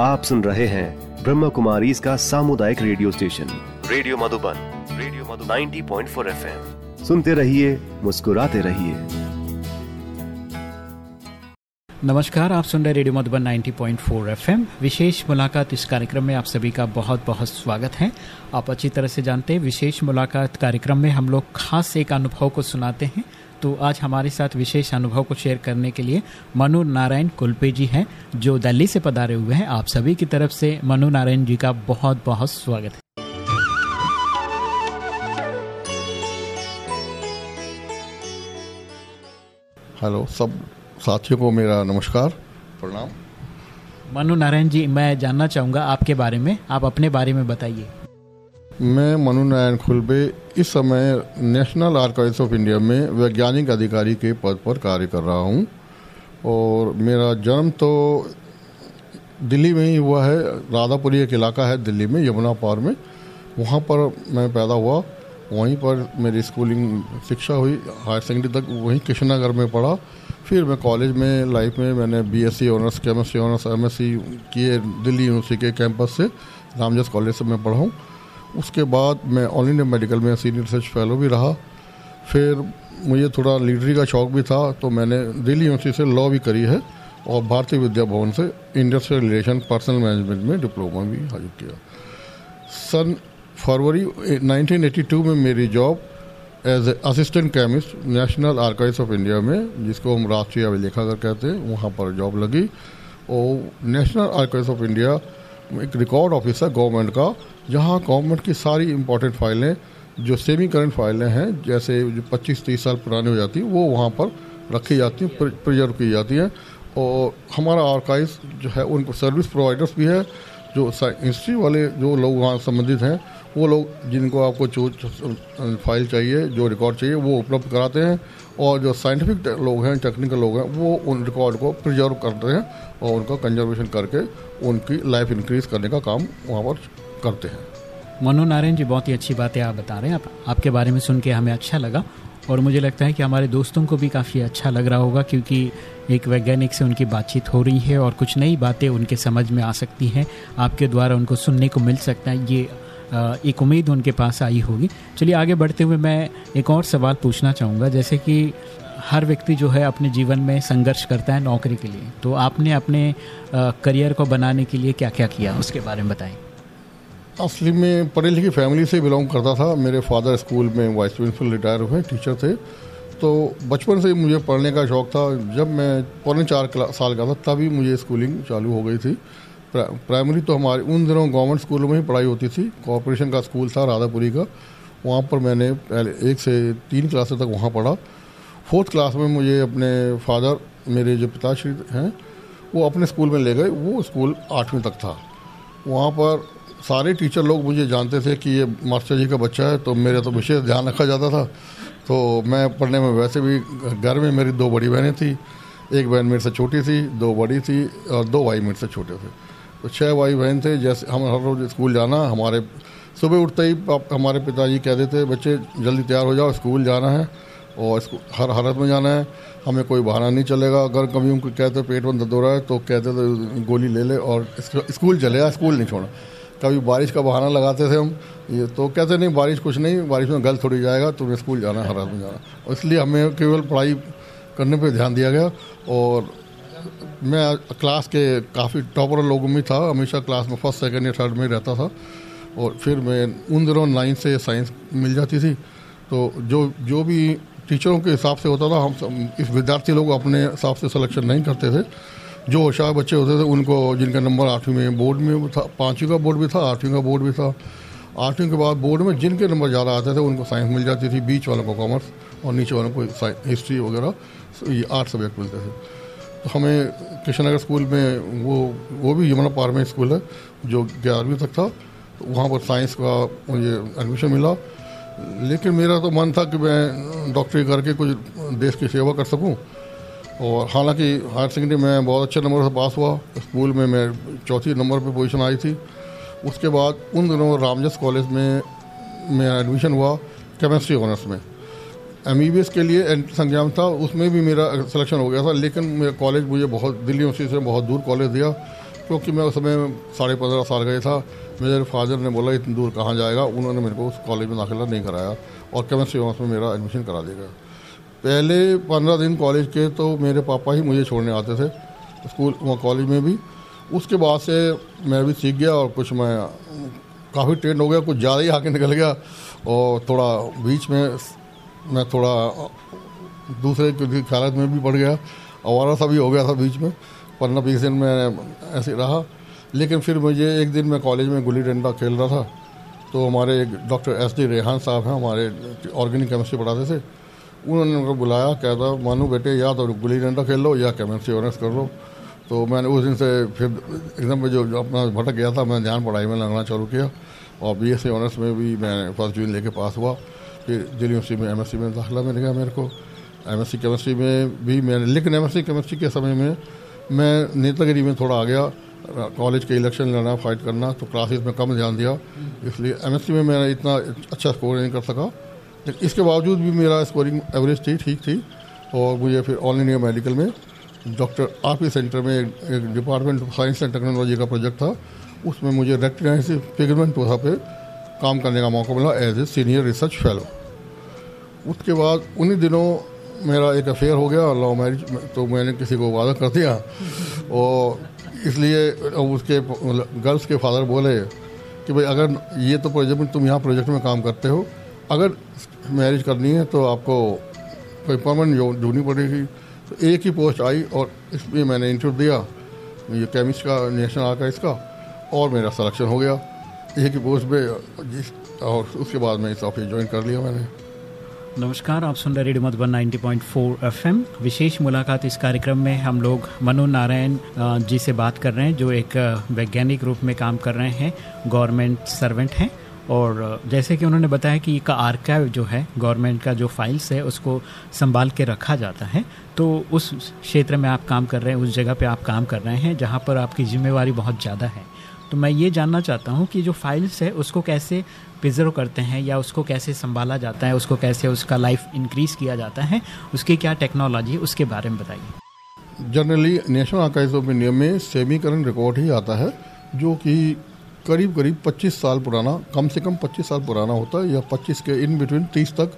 आप सुन रहे हैं ब्रह्म कुमारी इसका सामुदायिक radio station. Radio Madhuban radio Madhuban. 90.4 FM. सुनते रहिए, मुस्कुराते रहिए। नमस्कार, आप सुन रहे रेडियो मधुबन 90.4 एफएम। विशेष मुलाकात इस कार्यक्रम में आप सभी का बहुत बहुत स्वागत है। आप अच्छी तरह से जानते हैं, विशेष मुलाकात कार्यक्रम में हम लोग खास एक अनुभव को सुनाते हैं। तो आज हमारे साथ विशेष अनुभव को शेयर करने के लिए मनु नारायण कुलपे जी हैं जो दिल्ली से पधारे हुए हैं। आप सभी की तरफ़ से मनु नारायण जी का बहुत बहुत स्वागत है। हेलो सब साथियों को मेरा नमस्कार प्रणाम। मनु नारायण जी मैं जानना चाहूँगा आपके बारे में। आप अपने बारे में बताइए। मैं मनु नारायण खुलबे, इस समय नेशनल आर्काइव्स ऑफ़ इंडिया में वैज्ञानिक अधिकारी के पद पर कार्य कर रहा हूँ। और मेरा जन्म तो दिल्ली में ही हुआ है, राधापुरी एक इलाका है दिल्ली में, यमुना पार में। वहाँ पर मैं पैदा हुआ, वहीं पर मेरी स्कूलिंग शिक्षा हुई, हायर सेकेंडरी तक वहीं कृष्णनगर में पढ़ा। फिर मैं कॉलेज में लाइफ में मैंने BSc honours chemistry honours MSc किए दिल्ली यूनिवर्सिटी के कैंपस से रामजस कॉलेज से मैं पढ़ा हूँ। उसके बाद मैं ऑल इंडिया मेडिकल में सीनियर रिसर्च फेलो भी रहा। फिर मुझे थोड़ा लीडरी का शौक भी था तो मैंने दिल्ली यूनिवर्सिटी से लॉ भी करी है और भारतीय विद्या भवन से इंडस्ट्रियल रिलेशन पर्सनल मैनेजमेंट में डिप्लोमा भी हासिल किया। सन फरवरी 1982 में मेरी job as a assistant chemist national archives of India में, जिसको हम राष्ट्रीय अभिलेखागर कहते हैं, वहाँ पर जॉब लगी। और नेशनल आर्काइव्स ऑफ़ इंडिया एक रिकॉर्ड ऑफ़िस है गवर्नमेंट का जहाँ गवर्नमेंट की सारी इंपॉर्टेंट फाइलें, जो सेमी करंट फाइलें हैं, जैसे जो 25-30 साल पुरानी हो जाती हैं, वो वहाँ पर रखी जाती हैं प्रिजर्व की जाती हैं। और हमारा आर्काइव्स जो है उनको सर्विस प्रोवाइडर्स भी है, जो हिस्ट्री वाले जो लोग वहाँ संबंधित हैं, वो लोग जिनको आपको जो फ़ाइल चाहिए, जो रिकॉर्ड चाहिए, वो उपलब्ध कराते हैं। और जो साइंटिफिक लोग हैं टेक्निकल लोग हैं, वो उन रिकॉर्ड को प्रिजर्व करते हैं और उनका कंजर्वेशन करके उनकी लाइफ इंक्रीज करने का काम वहाँ पर करते हैं। मनु नारायण जी बहुत ही अच्छी बातें आप बता रहे हैं। आप, आपके बारे में सुन के हमें अच्छा लगा और मुझे लगता है कि हमारे दोस्तों को भी काफ़ी अच्छा लग रहा होगा क्योंकि एक वैज्ञानिक से उनकी बातचीत हो रही है और कुछ नई बातें उनके समझ में आ सकती हैं। आपके द्वारा उनको सुनने को मिल सकता है। ये एक उम्मीद उनके पास आई होगी। चलिए आगे बढ़ते हुए मैं एक और सवाल पूछना चाहूँगा। जैसे कि हर व्यक्ति जो है अपने जीवन में संघर्ष करता है नौकरी के लिए। तो आपने अपने करियर को बनाने के लिए क्या क्या किया? उसके बारे में बताएँ। असली में पढ़ी लिखी फैमिली से बिलोंग करता था। मेरे फादर स्कूल में वाइस प्रिंसिपल रिटायर हुए, टीचर थे। तो बचपन से मुझे पढ़ने का शौक़ था। जब मैं पौने चार साल का था, तभी मुझे स्कूलिंग चालू हो गई थी। प्राइमरी तो हमारे, उन दिनों गवर्नमेंट स्कूलों में ही पढ़ाई होती थी। कॉरपोरेशन का स्कूल था राधापुरी का। वहाँ पर मैंने पहले एक से तीन क्लासेस तक वहाँ पढ़ा। फोर्थ क्लास में मुझे अपने फादर, मेरे जो पिताश्री हैं, वो अपने स्कूल में ले गए। वो स्कूल आठवीं तक था। वहाँ पर सारे टीचर लोग मुझे जानते थे कि ये मास्टर जी का बच्चा है तो मेरा तो विशेष ध्यान रखा जाता था। तो मैं पढ़ने में वैसे भी घर में मेरी दो बड़ी बहनें थी, एक बहन मेरे से छोटी थी, दो बड़ी थी और दो भाई मेरे से छोटे थे। तो छः भाई बहन थे, जैसे हम हर रोज़ स्कूल जाना, हमारे सुबह उठते ही हमारे पिताजी कहते थे बच्चे, जल्दी तैयार हो जाओ, स्कूल जाना है और हर हालत में जाना है। हमें कोई बहाना नहीं चलेगा। अगर कभी उनको कहते, पेट में दर्द हो रहा है तो कहते थे गोली ले ले और स्कूल चलेगा स्कूल नहीं छोड़ा। कभी बारिश का बहाना लगाते थे हम। ये तो कहते नहीं, बारिश कुछ नहीं, बारिश में गल थोड़ी जाएगा, तुम्हें स्कूल जाना, हर आदमी जाना। इसलिए हमें केवल पढ़ाई करने पर ध्यान दिया गया। और मैं क्लास के काफ़ी टॉपर लोगों में था, हमेशा क्लास में फ़र्स्ट, सेकेंड या थर्ड में रहता था। और फिर मैं उन दिनों नाइन्थ से साइंस मिल जाती थी। तो जो जो भी टीचरों के हिसाब से होता था, हम इस विद्यार्थी लोग अपने हिसाब से सिलेक्शन नहीं करते थे। जो होशियार बच्चे होते थे, उनको जिनका नंबर आठवीं में, बोर्ड में था, पाँचवीं का बोर्ड भी था, आठवीं का बोर्ड भी था। आठवीं के बाद बोर्ड में जिनके नंबर ज़्यादा आते थे, उनको साइंस मिल जाती थी, बीच वालों को कॉमर्स और नीचे वालों को हिस्ट्री वगैरह, ये आठ सब्जेक्ट मिलते थे। तो हमें कृष्णनगर स्कूल में वो वो भी यमुना पार में स्कूल है, जो ग्यारहवीं तक था तो वहाँ पर साइंस का मुझे एडमिशन मिला। लेकिन मेरा तो मन था कि मैं डॉक्टरी करके कुछ देश की सेवा कर सकूँ। और हालाँकि हायर सेकेंडरी में बहुत अच्छे नंबर से पास हुआ। स्कूल में मैं चौथी नंबर पे पोजीशन आई थी। उसके बाद उन दिनों रामजस कॉलेज में मेरा एडमिशन हुआ केमिस्ट्री ऑनर्स में। एम e के लिए एंट्रेंस एग्ज़ाम था, उसमें भी मेरा सिलेक्शन हो गया था, लेकिन मेरा कॉलेज मुझे बहुत दिल्ली यूनिवर्सिटी से बहुत दूर कॉलेज दिया, क्योंकि मैं उस समय साढ़े पंद्रह साल गए था। मेरे फादर ने बोला, इतनी दूर कहाँ जाएगा? उन्होंने मेरे को उस कॉलेज में दाखिला नहीं कराया और केमिस्ट्री ऑनर्स में मेरा एडमिशन करा देगा पहले पंद्रह दिन कॉलेज के तो मेरे पापा ही मुझे छोड़ने आते थे स्कूल कॉलेज में भी। उसके बाद से मैं भी सीख गया और कुछ मैं, काफ़ी ट्रेंड हो गया, कुछ ज़्यादा ही आके निकल गया और थोड़ा बीच में मैं थोड़ा दूसरे की ख्याल में भी बढ़ गया। आवारा सा भी हो गया था बीच में, पंद्रह बीस दिन में ऐसे रहा। लेकिन फिर मुझे एक दिन मैं कॉलेज में गुल्ली डंडा खेल रहा था तो हमारे एक डॉक्टर एस डी रेहान साहब हैं, हमारे ऑर्गेनिक केमिस्ट्री पढ़ाते थे। उन्होंने उनको बुलाया कहता मानू बेटे, या तो गुल्ली डंडा खेल लो, या केमिस्ट्री ऑनर्स कर लो। तो मैंने उस दिन से फिर एकदम में जो अपना भटक गया था, मैंने ध्यान पढ़ाई में लगना चालू किया और बी एस ऑनर्स में भी मैं फ़र्स्ट जून लेके पास हुआ। फिर दिल्ली यूनिवर्सिटी में एम एस सी में दाखिला मिल गया मेरे को। एम एस सी केमिस्ट्री में भी मैंने, लेकिन एम एस सी केमिस्ट्री के समय में मैं नेतागिरी में थोड़ा आ गया कॉलेज के इलेक्शन लड़ना फाइट करना तो क्लासेस में कम ध्यान दिया। इसलिए एम एस सी में मैंने इतना अच्छा स्कोर नहीं कर सका। इसके बावजूद भी मेरा स्कोरिंग एवरेज थी, ठीक थी, और मुझे फिर ऑल इंडिया मेडिकल में डॉक्टर आर पी सेंटर में एक department of science and technology का प्रोजेक्ट था, उसमें मुझे रेक्टिनाइज फिगरमेंट वहाँ पे काम करने का मौका मिला as a senior research fellow उसके बाद उन्हीं दिनों मेरा एक अफेयर हो गया लव मैरिज तो मैंने किसी को वादा कर दिया, और इसलिए उसके गर्ल्स के फादर बोले कि भाई अगर ये तो प्रोजेक्ट तुम यहाँ प्रोजेक्ट में काम करते हो अगर मैरिज करनी है तो आपको कोई परमानेंट जॉब ढूंढनी पड़ेगी। तो एक ही पोस्ट आई और इसमें मैंने इंटरव्यू दिया। ये केमिस्ट का नेशनल आर्काइव का और मेरा सलेक्शन हो गया। एक ही पोस्ट पे और उसके बाद मैं इस ऑफ़िस ज्वाइन कर लिया मैंने। नमस्कार, आप सुन रहे रेडियो मधुबन 90.4 एफएम। विशेष मुलाकात इस कार्यक्रम में हम लोग मनु नारायण जी से बात कर रहे हैं, जो एक वैज्ञानिक रूप में काम कर रहे हैं, गवर्नमेंट सर्वेंट हैं। और जैसे कि उन्होंने बताया कि का आर्काइव जो है गवर्नमेंट का जो फाइल्स है, उसको संभाल के रखा जाता है। तो उस क्षेत्र में आप काम कर रहे हैं, उस जगह पे आप काम कर रहे हैं, जहाँ पर आपकी जिम्मेवारी बहुत ज़्यादा है। तो मैं ये जानना चाहता हूँ कि जो फाइल्स है, उसको कैसे प्रिजर्व करते हैं या उसको कैसे संभाला जाता है, उसको कैसे उसका लाइफ इंक्रीज किया जाता है, उसकी क्या टेक्नोलॉजी है, उसके बारे में बताइए। Generally national archive of India में सेमी करंट रिकॉर्ड ही आता है, जो कि करीब करीब 25 साल पुराना कम से कम 25 साल पुराना होता है या 25 के इन बिटवीन 30 तक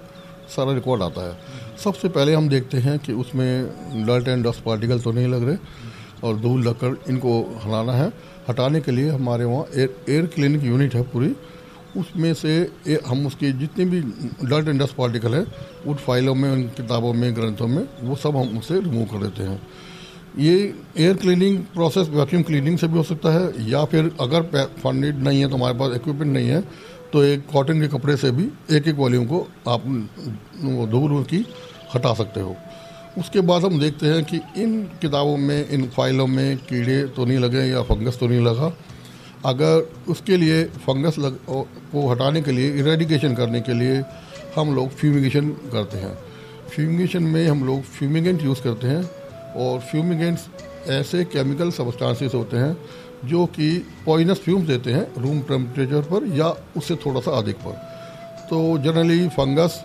सारा रिकॉर्ड आता है। सबसे पहले हम देखते हैं कि उसमें डल्ट एंड डस्ट पार्टिकल तो नहीं लग रहे और धूल लगकर इनको हटाना है। हटाने के लिए हमारे वहाँ एयर एयर क्लिनिक यूनिट है पूरी। उसमें से ए, हम उसके जितने भी डल्ट एंड डस्ट पार्टिकल है उन फाइलों में उन किताबों में ग्रंथों में वो सब हम उसे रिमूव कर देते हैं। ये air cleaning process vacuum cleaning से भी हो सकता है, या फिर अगर फंडेड नहीं है तो हमारे पास इक्विपमेंट नहीं है तो एक कॉटन के कपड़े से भी एक एक वॉल्यूम को आप धूल की हटा सकते हो। उसके बाद हम देखते हैं कि इन किताबों में, इन फाइलों में कीड़े तो नहीं लगे या फंगस तो नहीं लगा। अगर उसके लिए फंगस लग को हटाने के लिए इरेडिकेशन करने के लिए हम लोग फ्यूमिगेशन करते हैं। फ्यूमिगेशन में हम लोग फ्यूमिगेंट यूज़ करते हैं। और फ्यूमिगेंट्स ऐसे केमिकल सब्सटेंसेस होते हैं जो कि पॉइनस फ्यूम्स देते हैं रूम टेम्परेचर पर या उससे थोड़ा सा अधिक पर। तो जनरली फंगस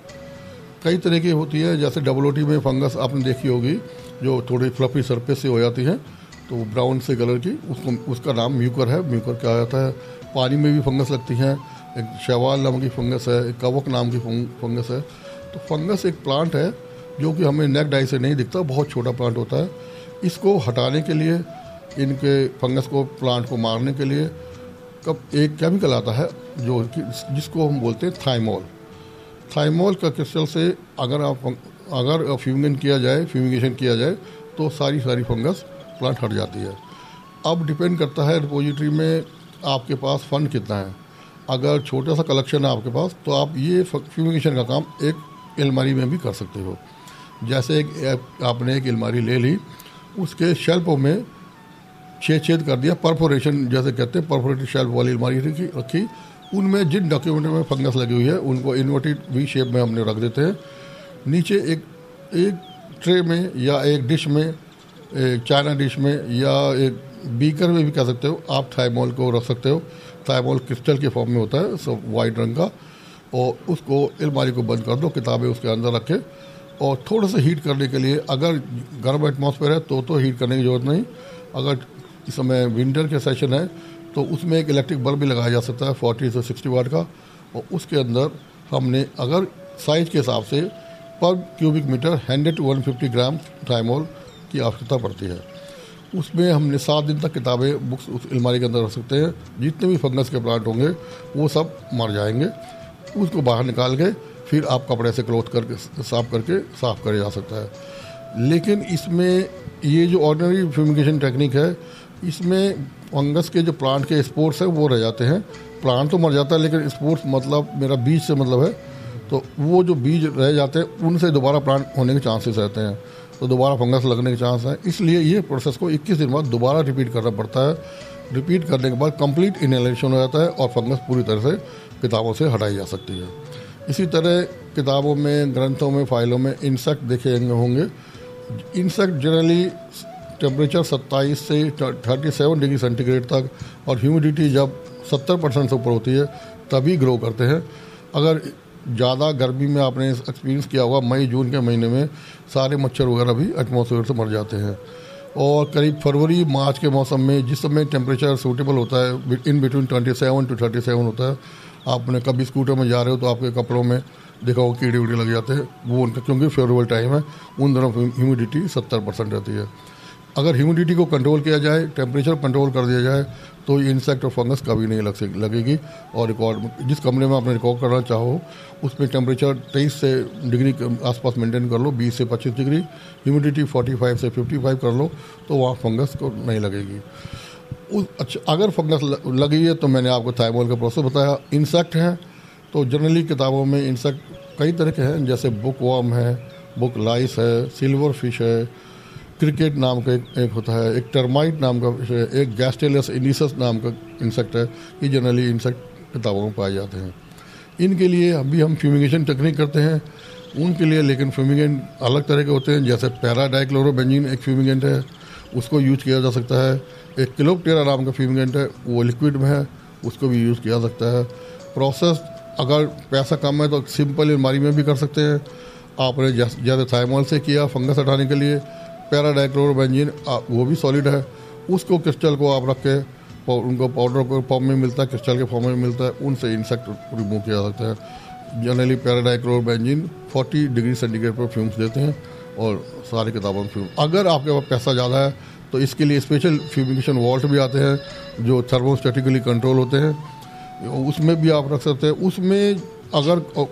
कई तरह की होती है, जैसे डबल में फंगस आपने देखी होगी, जो थोड़ी फ्लफी सरफेस से हो जाती है तो ब्राउन से कलर की, उसको, उसका नाम म्यूकर है। म्यूकर क्या हो जाता है? पानी में भी फंगस लगती हैं। एक शवाल नाम की फंगस है, एक कवक नाम की फंगस है। तो फंगस एक प्लांट है जो कि हमें नेक डाई से नहीं दिखता, बहुत छोटा प्लांट होता है। इसको हटाने के लिए, इनके फंगस को प्लांट को मारने के लिए, कब एक केमिकल आता है, जो कि, जिसको हम बोलते हैं थाइमोल थाइमोल का क्रिस्टल से अगर आप, अगर फ्यूमिगन किया जाए फ्यूमिगेशन किया जाए तो सारी सारी फंगस प्लांट हट जाती है। अब डिपेंड करता है रिपोजिटरी में आपके पास फंड कितना है। अगर छोटा सा कलेक्शन है आपके पास तो आप ये फ्यूमिगेशन का काम एक अलमारी में भी कर सकते हो। जैसे एक आपने एक अलमारी ले ली, उसके शेल्फों में छेद छेद कर दिया परफोरेशन जैसे कहते हैं परफोरेटेड शेल्फ वाली अलमारी रखी रखी। उनमें जिन डॉक्यूमेंट में फंगस लगी हुई है, उनको इन्वर्टेड वी शेप में हमने रख देते हैं। नीचे एक एक ट्रे में या एक डिश में, एक चाइना डिश में या एक बीकर में भी कह सकते हो, आप थाइमोल को रख सकते हो। थाइमोल क्रिस्टल के फॉर्म में होता है सब वाइट रंग का, और उसको अलमारी को बंद कर दो, किताबें उसके अंदर रखें। और थोड़ा सा हीट करने के लिए अगर गर्म एटमॉस्फेयर है तो तो हीट करने की ज़रूरत नहीं। अगर इस समय विंटर के सेशन है तो उसमें एक इलेक्ट्रिक बल्ब भी लगाया जा सकता है फोर्टी से सिक्सटी वाट का। और उसके अंदर हमने अगर साइज़ के हिसाब से पर cubic metre hundred to one fifty gram thymol की आवश्यकता पड़ती है। उसमें हमने सात दिन तक किताबें बुक्स उस अलमारी के अंदर रख सकते हैं। जितने भी फंगस के प्लांट होंगे, वो सब मर जाएँगे। उसको बाहर निकाल के फिर आप कपड़े से क्लोथ करके, साफ़ करके साफ़ किया जा सकता है। लेकिन इसमें ये जो ऑर्डनरी फ्यूमिगेशन टेक्निक है, इसमें फंगस के जो प्लांट के स्पोर्ट्स हैं, वो रह जाते हैं। प्लांट तो मर जाता है, लेकिन स्पोर्ट्स मतलब मेरा बीज से मतलब है। तो वो जो बीज रह जाते हैं, उनसे दोबारा प्लांट होने के चांसेस रहते हैं। तो दोबारा फंगस लगने के चांस हैं। इसलिए ये प्रोसेस को 21 दिन बाद दोबारा रिपीट करना पड़ता है। रिपीट करने के बाद कंप्लीट इनहेलेशन हो जाता है और फंगस पूरी तरह से किताबों से हटाई जा सकती है। इसी तरह किताबों में, ग्रंथों में, फाइलों में इंसेक्ट देखे होंगे। इंसेक्ट जनरली टेम्परेचर 27 से 37 डिग्री सेंटीग्रेड तक और ह्यूमिडिटी जब 70 परसेंट से ऊपर होती है, तभी ग्रो करते हैं। अगर ज़्यादा गर्मी में आपने एक्सपीरियंस किया होगा, मई, जून के महीने में, सारे मच्छर वगैरह भी एटमोसफेयर से मर जाते हैं। और करीब फरवरी, मार्च के मौसम में जिस समय टेम्परेचर सूटेबल होता है in between twenty seven to thirty seven होता है आपने कभी स्कूटर में जा रहे हो तो आपके कपड़ों में देखा हो कीड़े वीड़े लग जाते हैं। वो उनका क्योंकि फेवरेबल टाइम है, उन दिनों ह्यूमिडिटी सत्तर परसेंट रहती है। अगर ह्यूमिडिटी को कंट्रोल किया जाए टेम्परेचर कंट्रोल कर दिया जाए तो इंसेक्ट और फंगस कभी नहीं लग लगेगी। और रिकॉर्ड जिस कमरे में आपने रिकॉर्ड करना चाहो, उसमें टेम्परेचर तेईस से डिग्री के आसपास मेंटेन कर लो, बीस से पच्चीस डिग्री ह्यूमिडिटी फोर्टी फाइव से फिफ्टी फाइव कर लो तो वहाँ फंगस को नहीं लगेगी। अच्छा अगर फंगस लगी है तो मैंने आपको थाइमोल का प्रोसेस बताया इंसेक्ट हैं तो जनरली किताबों में इंसेक्ट कई तरह के हैं जैसे बुक वर्म है बुक लाइस है सिल्वर फ़िश है क्रिकेट नाम का एक, एक होता है एक टर्माइट नाम का फ़िश है एक गैस्टेलस इनिसस नाम का इंसेक्ट है ये जनरली इंसेक्ट किताबों में पाए जाते हैं। इनके लिए अभी हम फ्यूमिगेशन टेक्निक करते हैं उनके लिए लेकिन फ्यूमिगेंट अलग तरह के होते हैं जैसे पैराडाइक्लोरोबेंजिन एक फ्यूमिगेंट है उसको यूज़ किया जा सकता है एक किलोपटेरा नाम का फ्यूमिगेंट है, वो लिक्विड में है, उसको भी यूज़ किया सकता है। प्रोसेस अगर पैसा कम है तो सिंपल अलमारी में भी कर सकते हैं। आपने जैसे थाइमोल से किया फंगस हटाने के लिए पैराडाइक्लोरोबेंजिन वो भी सॉलिड है। उसको क्रिस्टल को आप रख के उनको पाउडर के फॉर्म में मिलता है क्रिस्टल के फॉर्म में मिलता है, उनसे इंसेक्ट रिमूव किया जाता है। जनरली पैराडाइक्लोरोबेंजिन 40 डिग्री सेंटीग्रेड पर फ्यूम्स देते हैं, और सारी किताबों में फ्यूम अगर आपके पास पैसा ज़्यादा है तो इसके लिए स्पेशल फ्यूमिगेशन वॉल्ट भी आते हैं, जो थर्मोस्टेटिकली कंट्रोल होते हैं। उसमें भी आप रख सकते हैं। उसमें अगर,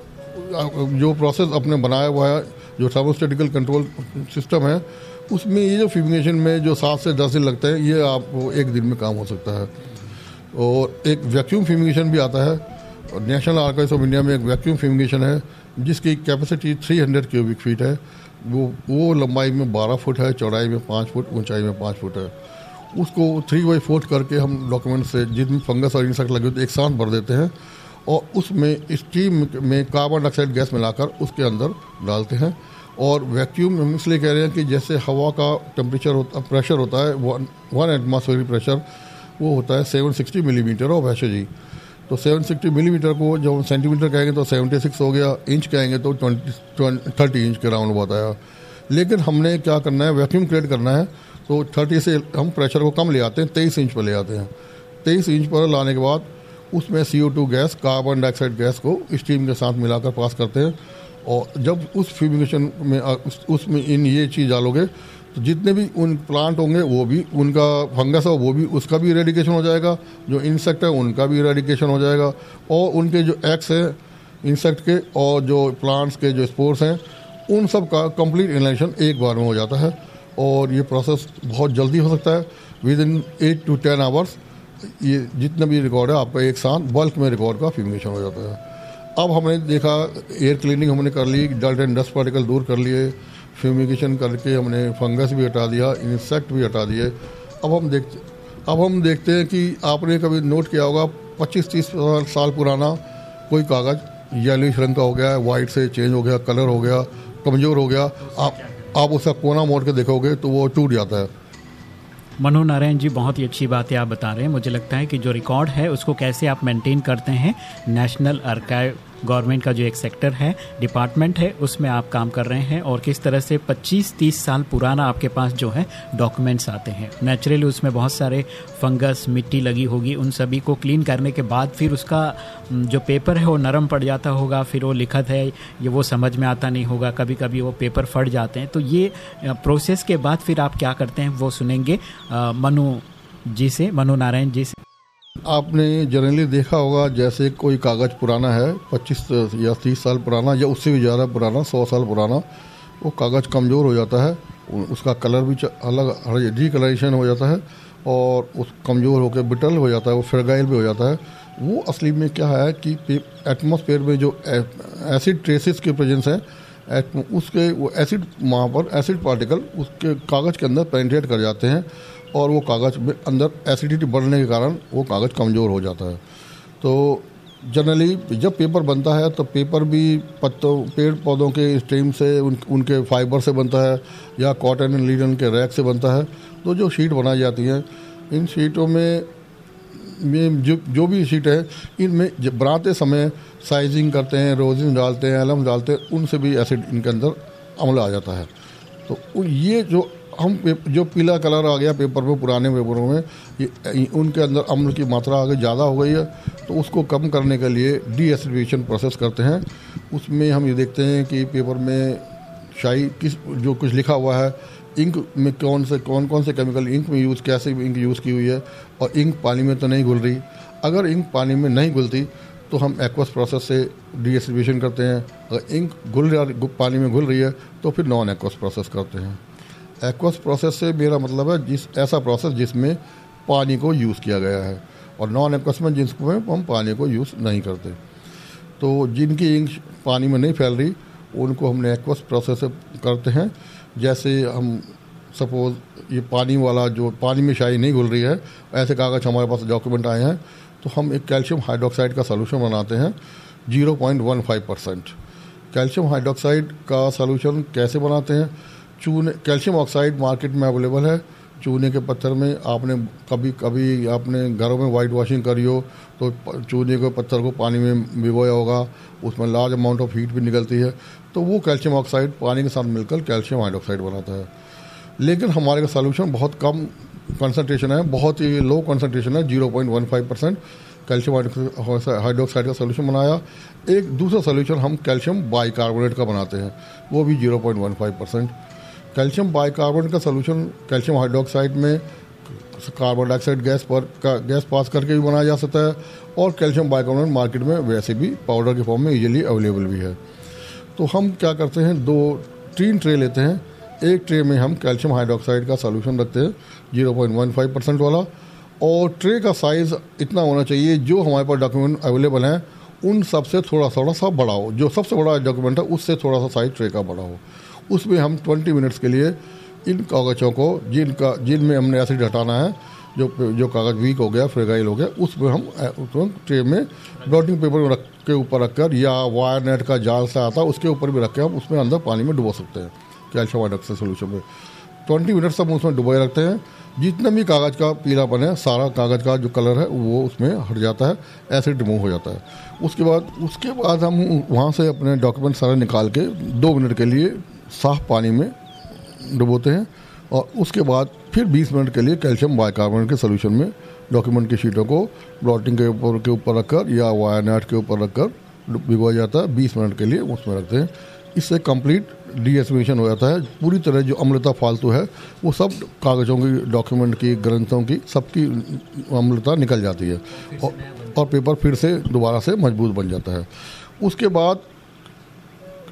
जो प्रोसेस अपने बनाया हुआ है, जो थर्मोस्टेटिकल कंट्रोल सिस्टम है, उसमें ये जो फ्यूमिगेशन में जो सात से दस दिन लगते हैं, ये आपको एक दिन में काम हो सकता है। और एक वैक्यूम फ्यूमिगेशन भी आता है। नेशनल आर्काइव्स ऑफ़ इंडिया में एक वैक्यूम फ्यूमिगेशन है, जिसकी कैपेसिटी 300 क्यूबिक फीट है। वो वो लंबाई में 12 फुट है, चौड़ाई में 5 फुट, ऊंचाई में 5 फुट है। उसको थ्री बाई फोर्थ करके हम डॉक्यूमेंट से जितनी फंगस और इंसेक्ट लगे होते एक साथ भर देते हैं और उसमें स्टीम में कार्बन डाइऑक्साइड गैस मिलाकर उसके अंदर डालते हैं और वैक्यूम हम इसलिए कह रहे हैं कि जैसे हवा का टेम्परेचर होता प्रेशर होता है वन वन एटमॉस्फेरिक प्रेशर वो होता है सेवन सिक्सटी मिलीमीटर ऑफ़ ऐसे जी तो सेवन सिक्सटी मिलीमीटर को जब सेंटीमीटर कहेंगे तो सेवेंटी सिक्स हो गया इंच कहेंगे तो ट्वेंटी थर्टी इंच के राउंड बताया लेकिन हमने क्या करना है वैक्यूम क्रिएट करना है तो थर्टी से हम प्रेशर को कम ले आते हैं तेईस इंच पर ले आते हैं। तेईस इंच पर लाने के बाद उसमें सी गैस कार्बन डाइऑक्साइड गैस को स्टीम के साथ मिलाकर पास करते हैं। और जब उस फ्यूमिगेशन में उस, उसमें इन ये चीज़ डालोगे तो जितने भी उन प्लांट होंगे, वो भी उनका फंगस है, वो भी उसका भी इरेडिकेशन हो जाएगा। जो इंसेक्ट है, उनका भी इरेडिकेशन हो जाएगा। और उनके जो एक्स हैं इंसेक्ट के और जो प्लांट्स के जो स्पोर्ट्स हैं, उन सब का कंप्लीट इनलेशन एक बार में हो जाता है। और ये प्रोसेस बहुत जल्दी हो सकता है। Within eight to ten hours ये जितना भी रिकॉर्ड है, आपका एक साथ बल्क में रिकॉर्ड का फ्यूमिगेशन हो जाता है। अब हमने देखा एयर क्लीनिंग हमने कर ली डल्ट एंड डस्ट पार्टिकल दूर कर लिए। फ्यूमिगेशन करके हमने फंगस भी हटा दिया इंसेक्ट भी हटा दिए। अब हम देखते अब हम देखते हैं कि आपने कभी नोट किया होगा पच्चीस तीस साल पुराना कोई कागज़ येलोइश रंग का हो गया है वाइट से चेंज हो गया कलर हो गया, कमज़ोर हो गया, आप आप उसका कोना मोड़ के देखोगे तो वो टूट जाता है। मनो नारायण जी, बहुत ही अच्छी बातें आप बता रहे हैं। मुझे लगता है कि जो रिकॉर्ड है, उसको कैसे आप मेंटेन करते हैं नेशनल आर्काइव गवर्नमेंट का जो एक सेक्टर है, डिपार्टमेंट है, उसमें आप काम कर रहे हैं और किस तरह से 25-30 साल पुराना आपके पास जो है डॉक्यूमेंट्स आते हैं। नेचुरली उसमें बहुत सारे फंगस, मिट्टी लगी होगी, उन सभी को क्लीन करने के बाद फिर उसका जो पेपर है वो नरम पड़ जाता होगा, फिर वो लिखत है, ये वो समझ में आता नहीं होगा कभी कभी वो पेपर फट जाते हैं। तो ये प्रोसेस के बाद फिर आप क्या करते हैं वो सुनेंगे मनु जी से, मनु नारायण जी से। आपने जनरली देखा होगा, जैसे कोई कागज़ पुराना है 25 या 30 साल पुराना, या उससे भी ज़्यादा पुराना 100 साल पुराना, वो कागज़ कमज़ोर हो जाता है उसका कलर भी अलग डी कलरेशन हो जाता है, और उस कमज़ोर होकर बिटल हो जाता है, वो फ्रेगाइल भी हो जाता है। वो असली में क्या है कि एटमोसफेयर में जो एसिड ट्रेसेस के प्रेजेंस है उसके, वो एसिड वहाँ पर एसिड पार्टिकल उसके कागज़ के अंदर पेंट्रेट कर जाते हैं और वो कागज़ अंदर एसिडिटी बढ़ने के कारण वो कागज़ कमज़ोर हो जाता है। तो जनरली जब पेपर बनता है तो पेपर भी पत्तों, पेड़ पौधों के स्ट्रीम से, उन, उनके फाइबर से बनता है, या कॉटन एंड लीलन के रैक से बनता है। तो जो शीट बनाई जाती हैं, इन शीटों में में जो जो भी शीट है, इनमें बनाते समय साइजिंग करते हैं रोजिन डालते हैं एलम डालते हैं, उनसे भी एसिड इनके अंदर अमला आ जाता है। तो ये जो हम जो पीला कलर आ गया पेपर में, पुराने पेपरों में उनके अंदर अम्ल की मात्रा आगे ज़्यादा हो गई है तो उसको कम करने के लिए डी एसिडिफिकेशन प्रोसेस करते हैं। उसमें हम ये देखते हैं कि पेपर में शाही किस, जो कुछ लिखा हुआ है इंक में कौन से, कौन कौन से केमिकल इंक में यूज़ कैसे इंक यूज़ की हुई है, और इंक पानी में तो नहीं घुल रही। अगर इंक पानी में नहीं घुलती तो हम एक्वस प्रोसेस से डी करते हैं। अगर इंक घुल पानी में घुल रही है तो फिर नॉन एक्वस प्रोसेस करते हैं। एक्वस प्रोसेस से मेरा मतलब है जिस, ऐसा प्रोसेस जिसमें पानी को यूज़ किया गया है और नॉन एक्वस में जिसमें हम पानी को यूज़ नहीं करते। तो जिनकी इंक पानी में नहीं फैल रही, उनको हमने एक्वस प्रोसेस करते हैं। जैसे हम सपोज़ ये पानी वाला जो पानी में शाही नहीं घुल रही है, ऐसे कागज़ हमारे पास डॉक्यूमेंट आए हैं तो हम एक कैल्शियम हाइड्रोक्साइड का सोल्यूशन बनाते हैं zero point one five percent calcium hydroxide का सोल्यूशन कैसे बनाते हैं? चूने, कैल्शियम ऑक्साइड मार्केट में अवेलेबल है। चूने के पत्थर में आपने कभी कभी आपने घरों में वाइट वॉशिंग करी हो तो चूने के पत्थर को पानी में भिगोया होगा, उसमें लार्ज अमाउंट ऑफ़ हीट भी निकलती है। तो वो कैल्शियम ऑक्साइड पानी के साथ मिलकर कैल्शियम हाइड्रोक्साइड बनाता है। लेकिन हमारे का सोल्यूशन बहुत कम कंसनट्रेशन है, बहुत ही लो कंसनट्रेशन है zero point one five percent calcium hydroxide का सोल्यूशन बनाया। एक दूसरा सोल्यूशन हम कैल्शियम बाइकार्बोनेट का बनाते हैं, वो भी zero point one five percent calcium bicarbonate का सोल्यूशन कैल्शियम हाइड्रोक्साइड में, कार्बन डाइऑक्साइड गैस पर का, गैस पास करके भी बनाया जा सकता है और कैल्शियम बाइकार्बोनेट मार्केट में वैसे भी पाउडर के फॉर्म में इजीली अवेलेबल भी है। तो हम क्या करते हैं, दो, तीन ट्रे लेते हैं। एक ट्रे में हम कैल्शियम हाइड्रोक्साइड का सोल्यूशन रखते हैं, zero point one five percent वाला। और ट्रे का साइज़ इतना होना चाहिए, जो हमारे पास डॉक्यूमेंट अवेलेबल हैं, उन सबसे थोड़ा थोड़ा सा बड़ा हो जो सबसे बड़ा डॉक्यूमेंट है, उससे थोड़ा सा साइज़ ट्रे का बड़ा हो उसमें हम 20 मिनट्स के लिए इन कागज़ों को, जिनका, जिनमें हमने एसिड हटाना है, जो जो कागज़ वीक हो गया फ्रेगाइल हो गया, उसमें हम तुरंत ट्रे में ब्लॉटिंग पेपर में रख, के ऊपर रखकर या वायर नेट का जाल सा आता है उसके ऊपर भी रख के हम उसमें अंदर पानी में डुबो सकते हैं, कैल्शियम हाइड्रोक्साइड सोल्यूशन में। ट्वेंटी मिनट्स हम उसमें डुबोए रखते हैं। जितना भी कागज़ का पीलापन है, सारा कागज़ का जो कलर है, वो उसमें हट जाता है एसिड रिमूव हो जाता है। उसके बाद उसके बाद हम वहाँ से अपने डॉक्यूमेंट सारे निकाल के दो मिनट के लिए साफ़ पानी में डुबोते हैं और उसके बाद फिर 20 मिनट के लिए कैल्शियम बाइकार्बोनेट के सोल्यूशन में डॉक्यूमेंट की शीटों को ब्लॉटिंग के ऊपर के ऊपर रखकर या वायर नेट के ऊपर रखकर भिगोया जाता है। 20 मिनट के लिए उसमें रखते हैं। इससे कंप्लीट डीएसमिनेशन हो जाता है। पूरी तरह जो अम्लता फालतू है वो सब कागज़ों की डॉक्यूमेंट की ग्रंथों की सबकी अम्लता निकल जाती है। और, और पेपर फिर से दोबारा से मज़बूत बन जाता है। उसके बाद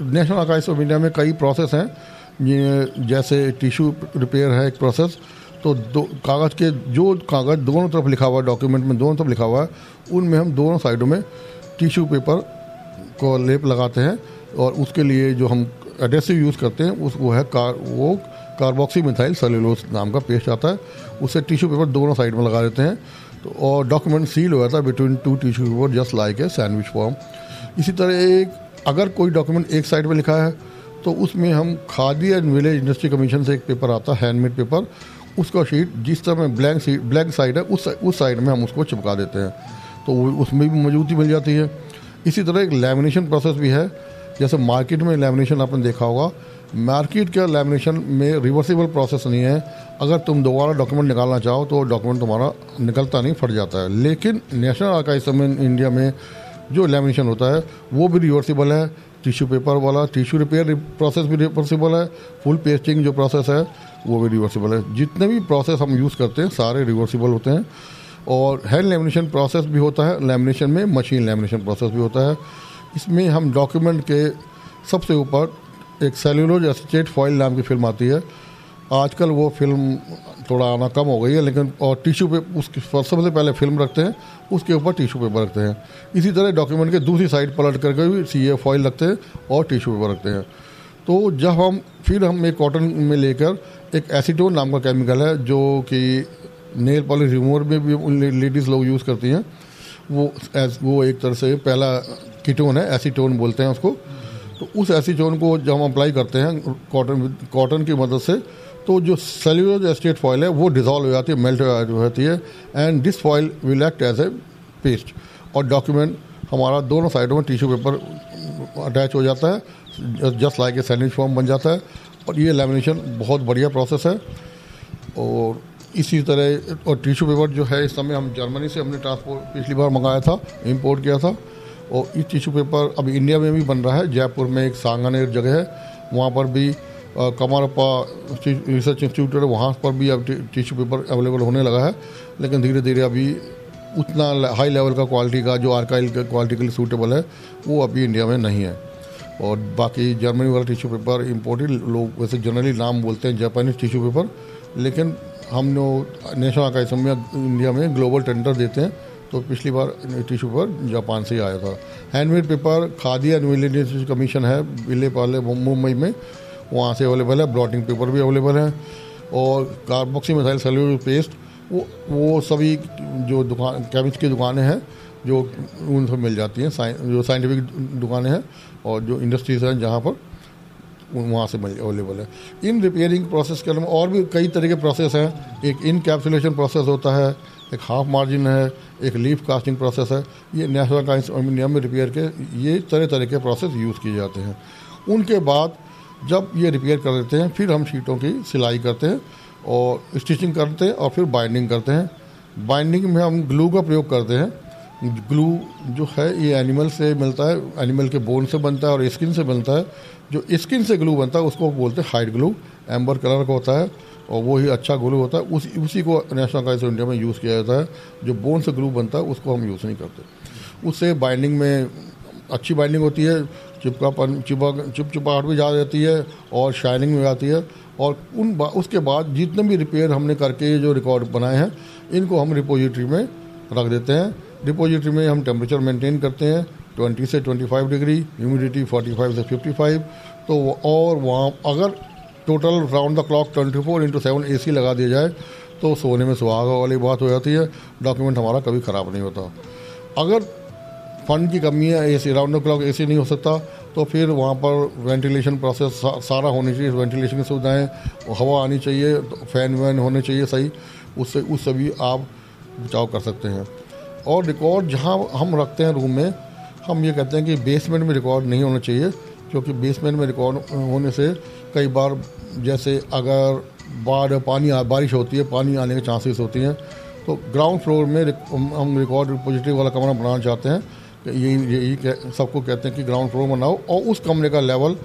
नेशनल आर्काइव्स ऑफ़ इंडिया में कई प्रोसेस हैं। जैसे टिश्यू रिपेयर है एक प्रोसेस तो दो, कागज़ के जो कागज़ दोनों तरफ़ लिखा हुआ है डॉक्यूमेंट में दोनों तरफ़ लिखा हुआ है उनमें हम दोनों साइडों में टिश्यू पेपर को लेप लगाते हैं और उसके लिए जो हम एडेसिव यूज़ करते हैं, उस, वो है कार वो कार्बोक्सी मिथाइल सेलुलोस नाम का पेस्ट आता है। उसे टिश्यू पेपर दोनों साइड में लगा देते हैं। तो और डॉक्यूमेंट सील हो जाता है between two tissue paper just like a sandwich form इसी तरह एक अगर कोई डॉक्यूमेंट एक साइड में लिखा है तो उसमें हम Khadi and village industry commission से एक पेपर आता है हैंडमेड पेपर उसका शीट जिस तरह में ब्लैंक ब्लैंक साइड है, उस उस साइड में हम उसको चिपका देते हैं। तो उसमें भी मौजूदगी मिल जाती है। इसी तरह एक लेमिनेशन प्रोसेस भी है। जैसे मार्केट में लेमिनेशन आपने देखा होगा मार्केट के लेमिनेशन में रिवर्सिबल प्रोसेस नहीं है। अगर तुम दोबारा डॉक्यूमेंट निकालना चाहो तो डॉक्यूमेंट तुम्हारा निकलता नहीं, फट जाता है। लेकिन नेशनल आर्काइव में इंडिया में जो लेमिनेशन होता है, वो भी रिवर्सिबल है। टिश्यू पेपर वाला टिश्यू रिपेयर प्रोसेस भी रिवर्सिबल है। फुल पेस्टिंग जो प्रोसेस है, वो भी रिवर्सिबल है। जितने भी प्रोसेस हम यूज़ करते हैं, सारे रिवर्सिबल होते हैं। और हैंड लेमिनेशन प्रोसेस भी होता है लेमिनेशन में मशीन लेमिनेशन प्रोसेस भी होता है। इसमें हम डॉक्यूमेंट के सबसे ऊपर एक सेल्यूलोज एसिटेट फॉइल नाम की फ़िल्म आती है। आजकल वो फ़िल्म थोड़ा आना कम हो गई है, लेकिन और टिश्यू पे उसकी सबसे पहले फ़िल्म रखते हैं। उसके ऊपर टिश्यू पेपर रखते हैं। इसी तरह डॉक्यूमेंट के दूसरी साइड पलट करके भी सी ए फॉइल रखते हैं और टिश्यू पेपर रखते हैं। तो जब हम, फिर हम एक कॉटन में लेकर एक एसीटोन नाम का केमिकल है, जो कि नेल पॉलिश रिमूवर में भी उन लेडीज़ लोग यूज़ करती हैं। वो वो एक तरह से पहला कीटोन है एसीटोन बोलते हैं उसको। तो उस एसीटोन को जब हम अप्लाई करते हैं कॉटन कॉटन की मदद से तो जो सेल्यूलोज एस्टेट फॉइल है, वो डिजॉल्व हो जाती है मेल्ट हो जाती है and this foil will act as a paste और डॉक्यूमेंट हमारा दोनों साइडों में टिश्यू पेपर अटैच हो जाता है just like a sandwich form बन जाता है, और ये लेमिनेशन बहुत बढ़िया प्रोसेस है। और इसी तरह, और टिश्यू पेपर जो है, इस समय हम जर्मनी से हमने ट्रांसपोर्ट पिछली बार मंगाया था इंपोर्ट किया था, और इस टिश्यू पेपर अभी इंडिया में भी बन रहा है, जयपुर में एक सांगानेर जगह है, वहाँ पर भी कमारप्पा रिसर्च इंस्टीट्यूट है, वहाँ पर भी अब टिश्यू पेपर अवेलेबल होने लगा है, लेकिन धीरे धीरे अभी उतना हाई लेवल का क्वालिटी का, जो आर्काइल क्वालिटी के लिए सूटेबल है, वो अभी इंडिया में नहीं है। और बाकी जर्मनी वाला टिश्यू पेपर इम्पोर्टेड लोग वैसे जनरली नाम बोलते हैं जापानीज टिश्यू पेपर लेकिन हम लोग नेशनल आर्काइव में इंडिया में ग्लोबल टेंडर देते हैं तो पिछली बार टिश्यू पेपर जापान से ही आया था। Handmade paper Khadi and village commission है विले पाले मुंबई में। वहाँ से अवेलेबल है, ब्लॉटिंग पेपर भी अवेलेबल है और कार्बोक्सी मिसाइल, सेल्यूलर पेस्ट, वो वो सभी जो दुकान केमिस्ट की दुकानें हैं, जो उनसे मिल जाती हैं जो साइंटिफिक दुकानें हैं और जो इंडस्ट्रीज़ हैं जहाँ पर वहाँ से अवेलेबल है। इन रिपेयरिंग प्रोसेस के अंदर और भी कई तरह के प्रोसेस हैं। एक इन कैप्सुलेशन प्रोसेस होता है, एक हाफ़ मार्जिन है, एक लीफ कास्टिंग प्रोसेस है। ये नेशनल का नियम रिपेयर के, ये तरह तरह के प्रोसेस यूज़ किए जाते हैं। उनके बाद जब ये रिपेयर कर देते हैं, फिर हम शीटों की सिलाई करते हैं और स्टिचिंग करते हैं और फिर बाइंडिंग करते हैं। बाइंडिंग में हम ग्लू का प्रयोग करते हैं। ग्लू जो है, ये एनिमल से मिलता है एनिमल के बोन से बनता है और स्किन से बनता है। जो स्किन से ग्लू बनता है, उसको बोलते हैं हाइट ग्लू एम्बर कलर का होता है और वो ही अच्छा ग्लू होता है। उसी उसी को नेशनल काइस इंडिया में यूज़ किया जाता है। जो बोन से ग्लू बनता है, उसको हम यूज़ नहीं करते। उससे बाइंडिंग में अच्छी बाइंडिंग होती है, चिपकापन चिपक चिपचिपाहट भी ज़्यादा रहती है और शाइनिंग भी आती है। और उन उसके बाद जितने भी रिपेयर हमने करके जो रिकॉर्ड बनाए हैं, इनको हम रिपोजिटरी में रख देते हैं। डिपोजिटरी में हम टेम्परेचर मेंटेन करते हैं 20 से 25 डिग्री ह्यूमिडिटी 45 से 55 तो और वहाँ अगर total round the clock 24 four into seven ए लगा दिया जाए तो सोने में सुहागा वाली बात हो जाती है। डॉक्यूमेंट हमारा कभी ख़राब नहीं होता। अगर फंड की कमी है ए सी राउंड क्लॉक ए सी नहीं हो सकता तो फिर वहाँ पर वेंटिलेशन प्रोसेस सा, सारा होनी चाहिए वेंटिलेशन की सुविधाएँ हवा आनी चाहिए तो फ़ैन वैन होने चाहिए सही उससे उससे भी आप बचाव कर सकते हैं। और रिकॉर्ड जहाँ हम रखते हैं रूम में हम ये कहते हैं कि बेसमेंट में रिकॉर्ड नहीं होना चाहिए क्योंकि बेसमेंट में रिकॉर्ड होने से कई बार जैसे अगर बाढ़ पानी बारिश होती है पानी आने के चांसेस होती हैं तो ग्राउंड फ्लोर में हम रिकॉर्ड रिपोजिटरी वाला कमरा बनाना चाहते हैं यही यही कह, सबको कहते हैं कि ग्राउंड फ्लोर बनाओ और उस कमरे का लेवल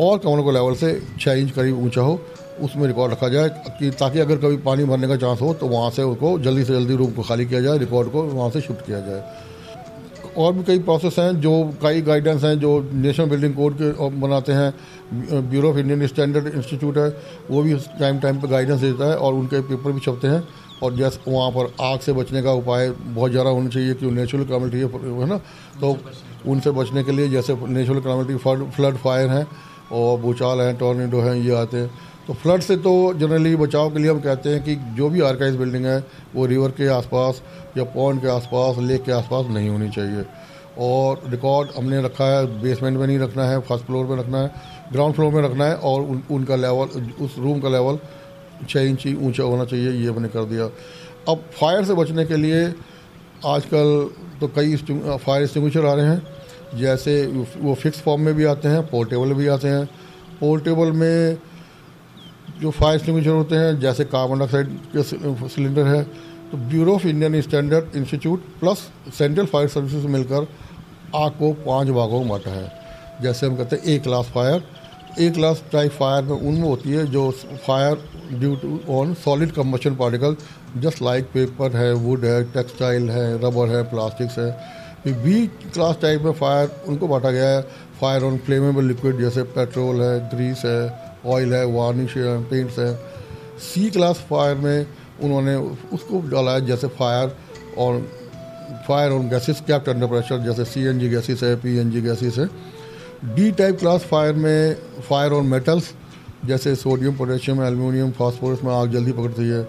और कमरे का लेवल से छः इंच करीब ऊँचा हो उसमें रिकॉर्ड रखा जाए कि ताकि अगर कभी पानी भरने का चांस हो तो वहाँ से उसको जल्दी से जल्दी रूम को खाली किया जाए रिकॉर्ड को वहाँ से शिफ्ट किया जाए। और भी कई प्रोसेस हैं जो कई गाइडेंस हैं जो नेशनल बिल्डिंग कोड के बनाते हैं। Bureau of Indian standard institute है वो भी टाइम टाइम पर गाइडेंस देता है और उनके पेपर भी छपते हैं। और जैसे वहाँ पर आग से बचने का उपाय बहुत ज़्यादा होना चाहिए कि नेचुरल कम्युनिटी है ना? तो उनसे बचने के लिए जैसे नेचुरल कम्युनिटी फ्लड फायर हैं और भूचाल हैं टॉर्नेडो हैं ये आते हैं। तो फ्लड से तो जनरली बचाव के लिए हम कहते हैं कि जो भी आर्काइज बिल्डिंग है वो रिवर के आसपास या पॉन्ड के आसपास लेक के आसपास नहीं होनी चाहिए। और रिकॉर्ड हमने रखा है बेसमेंट में नहीं रखना है फ़र्स्ट फ्लोर में रखना है ग्राउंड फ्लोर में रखना है और उन, उनका लेवल उस रूम का लेवल छः इंच ऊँचा होना चाहिए, ये हमने कर दिया। अब फायर से बचने के लिए आजकल तो कई फायर एक्सटिंग्विशर आ रहे हैं, जैसे वो फिक्स फॉर्म में भी आते हैं पोर्टेबल भी आते हैं। पोर्टेबल में जो फायर एक्सटिंग्विशर होते हैं, जैसे कार्बन डाइऑक्साइड के सिलेंडर है तो bureau of Indian standard institute plus central fire services मिलकर आग को पाँच भागों में बांटा है। जैसे हम कहते हैं A class fire A class type fire में उनमें होती है जो fire due to on solid combustion particle just like paper है वुड है टेक्सटाइल है रबर है प्लास्टिक्स है। बी क्लास टाइप में फायर उनको बांटा गया है। फायर ऑन फ्लेमेबल लिक्विड जैसे पेट्रोल है ग्रीस है ऑयल है वार्निश है पेंट्स है। सी क्लास फायर में उन्होंने उसको डाला है जैसे फायर और fire on gases kept under pressure जैसे सी एन जी गैसेस है पी एन जी गैसेस है। डी टाइप क्लास फायर में फायर ऑन मेटल्स जैसे सोडियम पोटेशियम एल्यूमिनियम फास्फोरस में आग जल्दी पकड़ती है।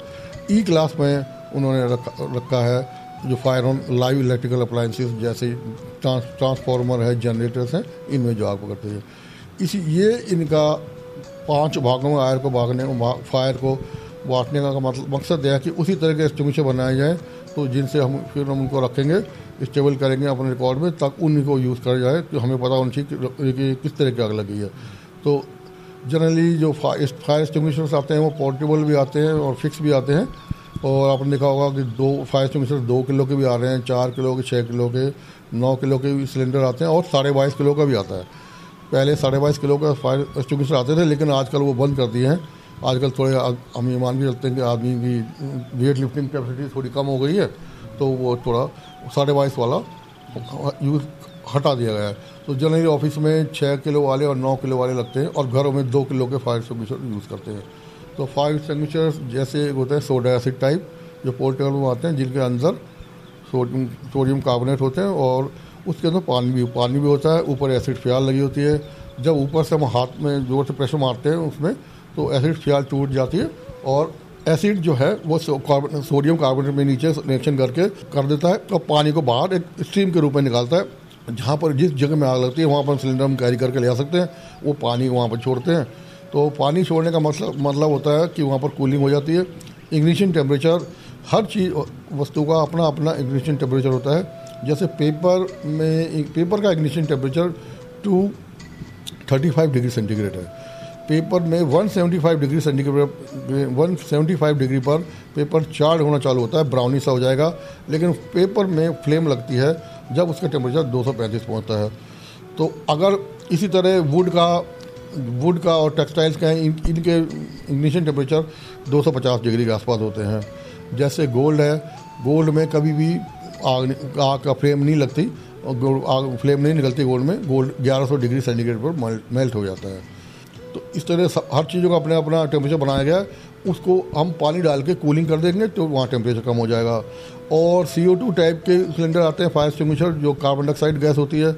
ई e क्लास में उन्होंने रखा, रखा है जो fire on live electrical appliances जैसे ट्रांस ट्रांसफार्मर है जनरेटर्स हैं इनमें जो आग पकड़ती है। इसी ये इनका पाँच भागों में आयर को भागने फायर को बांटने का मतलब मकसद यह है कि उसी तरह के एस्टिमेशन बनाए जाएँ तो जिनसे हम फिर हम उनको रखेंगे, स्टेबल करेंगे अपने रिकॉर्ड में, तक उन्हीं को यूज़ करा जाए तो हमें पता होना चाहिए कि किस तरह की आग लगी है। तो जनरली जो फायर एक्सटिंग्विशर्स आते हैं, वो पोर्टेबल भी आते हैं और फिक्स भी आते हैं। और आपने देखा होगा कि दो फायर एक्सटिंग्विशर दो किलो के भी आ रहे हैं, चार किलो के छः किलो के, नौ किलो के भी सिलेंडर आते हैं, और साढ़े बाईस किलो का भी आता है। पहले साढ़े बाईस किलो का फायर एक्सटिंग्विशर आते थे, लेकिन आजकल वो बंद कर दिए हैं। आजकल थोड़े हम ये मान के चलते हैं कि आदमी की वेट लिफ्टिंग कैपेसिटी थोड़ी कम हो गई है तो वो थोड़ा साढ़े बाईस वाला यूज़ हटा दिया गया है। तो जनरली ऑफ़िस में छः किलो वाले और नौ किलो वाले लगते हैं और घरों में दो किलो के फायर एक्सटिंग्विशर यूज़ करते हैं। तो फायर एक्सटिंग्विशर जैसे एक होते हैं सोडा एसिड टाइप जो पोर्टेबल में आते हैं, जिनके अंदर सोडियम सोडियम कार्बोनेट होते हैं और उसके अंदर पानी भी पानी भी होता है, ऊपर एसिड फ्याल लगी होती है। जब ऊपर से हम हाथ में ज़ोर से प्रेशर मारते हैं, उसमें तो एसिड फ्याल टूट जाती है और एसिड जो है वो सोडियम कार्बोनेट में नीचे रिएक्शन करके कर देता है और पानी को बाहर एक स्ट्रीम के रूप में निकालता है। जहाँ पर जिस जगह में आग लगती है, वहाँ पर सिलेंडर हम कैरी करके ले आ सकते हैं। वो पानी वहाँ पर छोड़ते हैं। तो पानी छोड़ने का मतलब मतलब होता है कि वहाँ पर कूलिंग हो जाती है। इग्निशन टेम्परेचर हर चीज़, वस्तु का अपना अपना इग्निशन टेम्परेचर होता है। जैसे पेपर में पेपर का ignition temperature two thirty five degree centigrade है। पेपर में 175 डिग्री सेंटीग्रेड 175 डिग्री पर पेपर चार्ड होना चालू होता है ब्राउनी सा हो जाएगा। लेकिन पेपर में फ्लेम लगती है जब उसका टेम्परेचर 235 पहुँचता है। तो अगर इसी तरह वुड का वुड का और टेक्सटाइल्स का इन, इनके इग्निशन टेम्परेचर 250 डिग्री के आसपास होते हैं। जैसे गोल्ड है गोल्ड में कभी भी आग आग का फ्लेम नहीं लगती और आग फ्लेम नहीं निकलती गोल्ड में गोल्ड 1100 डिग्री सेंटीग्रेड पर मेल्ट हो जाता है। तो इस तरह हर चीज़ों का अपने अपना टेम्परेचर बनाया गया उसको हम पानी डाल के कूलिंग कर देंगे तो वहाँ टेम्परेचर कम हो जाएगा। और सी टाइप के सिलेंडर आते हैं फायर एक्सटिंग्विशर जो कार्बन डाइऑक्साइड गैस होती है।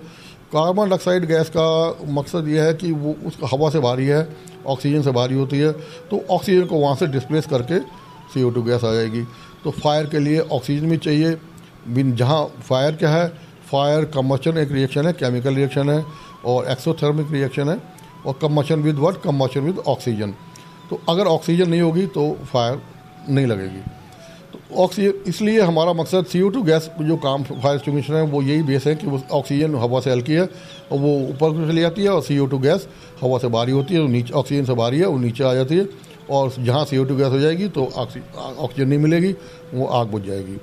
कार्बन डाइऑक्साइड गैस का मकसद ये है कि वो उस हवा से भारी है ऑक्सीजन से भारी होती है। तो ऑक्सीजन को वहाँ से डिस्प्लेस करके सी गैस आ जाएगी। तो फायर के लिए ऑक्सीजन भी चाहिए। बिन जहाँ फायर क्या है फायर कम्बशन एक रिएक्शन है केमिकल रिएक्शन है, और एक्सोथर्मिक रिएक्शन है। और combustion with what combustion with oxygen तो अगर ऑक्सीजन नहीं होगी तो फायर नहीं लगेगी। तो ऑक्सीजन इसलिए हमारा मकसद सी टू गैस जो काम फायर एक्सटिंग्विशर है, वो यही बेस है कि वो ऑक्सीजन हवा से हल्की है और वो ऊपर चली जाती है और सी टू गैस हवा से भारी होती है, नीचे ऑक्सीजन से भारी है वो नीचे आ जाती है और जहाँ सी टू गैस हो जाएगी तो ऑक्सीजन नहीं मिलेगी, वो आग बुझ जाएगी।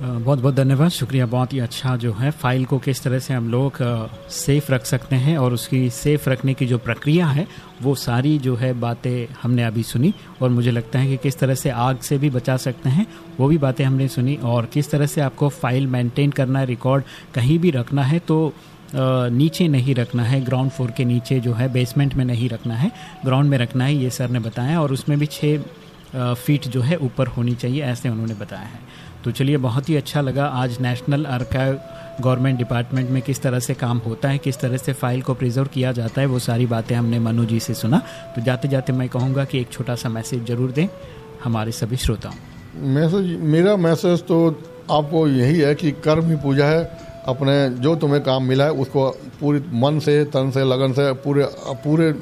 बहुत बहुत धन्यवाद। शुक्रिया, बहुत ही अच्छा जो है फ़ाइल को किस तरह से हम लोग सेफ़ रख सकते हैं और उसकी सेफ़ रखने की जो प्रक्रिया है, वो सारी जो है बातें हमने अभी सुनी और मुझे लगता है कि किस तरह से आग से भी बचा सकते हैं, वो भी बातें हमने सुनी और किस तरह से आपको फ़ाइल मेंटेन करना है, रिकॉर्ड कहीं भी रखना है तो नीचे नहीं रखना है, ग्राउंड फ्लोर के नीचे जो है बेसमेंट में नहीं रखना है, ग्राउंड में रखना है, ये सर ने बताया और उसमें भी छः फीट जो है ऊपर होनी चाहिए, ऐसे उन्होंने बताया है। तो चलिए, बहुत ही अच्छा लगा आज नेशनल आर्काइव गवर्नमेंट डिपार्टमेंट में किस तरह से काम होता है, किस तरह से फ़ाइल को प्रिजर्व किया जाता है, वो सारी बातें हमने मनु जी से सुना। तो जाते जाते मैं कहूँगा कि एक छोटा सा मैसेज ज़रूर दें हमारे सभी श्रोताओं। मैसेज मेरा मैसेज तो आपको यही है कि कर्म ही पूजा है, अपने जो तुम्हें काम मिला है, उसको पूरी मन से, तन से, लगन से, पूरे पूरे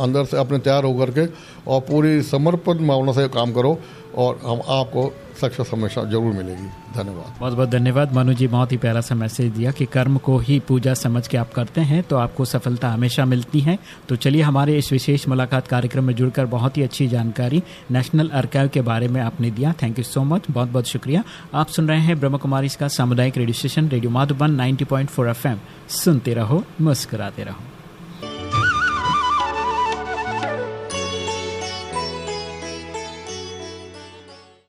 अंदर से अपने तैयार होकर के और पूरी समर्पण भावना से काम करो। और हम आपको सक्सेस हमेशा ज़रूर मिलेगी। धन्यवाद। बहुत बहुत धन्यवाद। मनु जी, बहुत ही प्यारा सा मैसेज दिया कि कर्म को ही पूजा समझ के आप करते हैं तो आपको सफलता हमेशा मिलती है। तो चलिए हमारे इस विशेष मुलाकात कार्यक्रम में जुड़कर बहुत ही अच्छी जानकारी नेशनल अर्काइव के बारे में आपने दिया। थैंक यू सो मच बहुत बहुत शुक्रिया। आप सुन रहे हैं ब्रह्म कुमारी सामुदायिक radio station radio Madhuban 90.4 FM सुनते रहो, मुस्कुराते रहो।